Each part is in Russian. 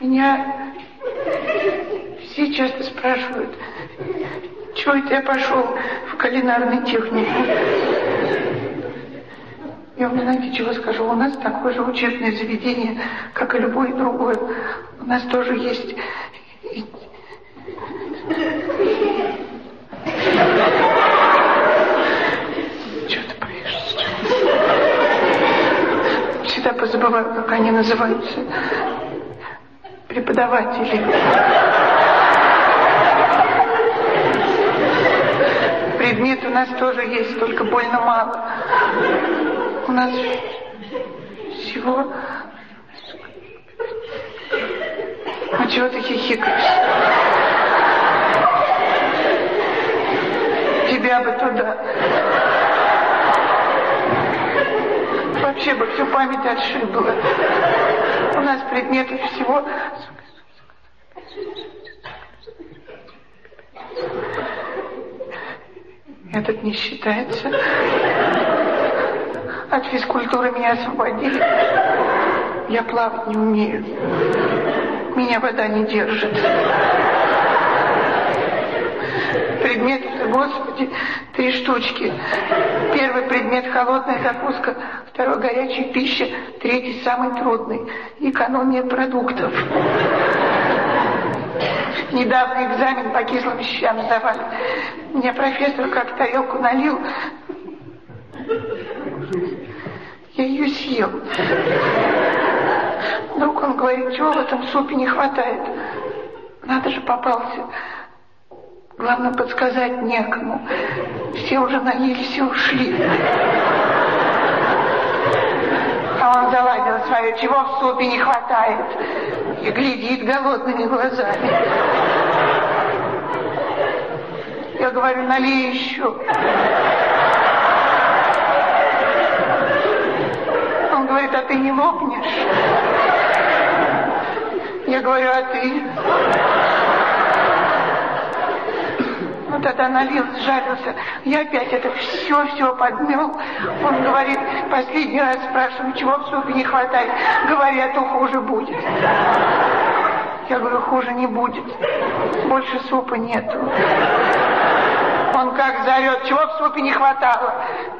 Меня все часто спрашивают, чего это я пошел в кулинарный техникум. Я вам знаете, чего скажу? У нас такое же учебное заведение, как и любое другое. У нас тоже есть... Что ты боишься? Всегда позабываю, как они называются. Преподаватели. Предмет у нас тоже есть, только больно мало. У нас всего... Ну чего ты хихикаешь? Тебя бы туда. Вообще бы всю память отшибла. У нас предметов всего... Этот не считается. От физкультуры меня освободили. Я плавать не умею. Меня вода не держит. Предметы, господи, три штучки. Первый предмет – холодная закуска, второй – горячая пища, третий – самый трудный – экономия продуктов. Недавно экзамен по кислым вещам сдавали. Мне профессор как тарелку налил. Я ее съел. Вдруг он говорит, чего в этом супе не хватает? Надо же попался. Главное, подсказать некому. Все уже наелись и ушли. А он заладил свое, чего в супе не хватает. И глядит голодными глазами. Я говорю, налей еще. Он говорит, а ты не лопнешь? Я говорю, а ты? Ну, тогда налил, сжарился. Я опять это все-все подмел. Он говорит, последний раз спрашиваю, чего в супе не хватает. Говорят, то хуже будет. Я говорю, хуже не будет. Больше супа нету. Он как заорет, чего в супе не хватало?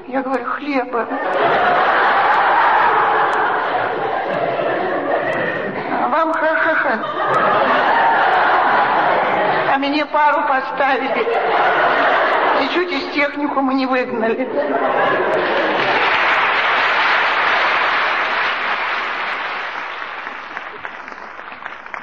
Я говорю, хлеба. А вам ха-ха-ха. Мне пару поставили. И чуть из техникума не выгнали.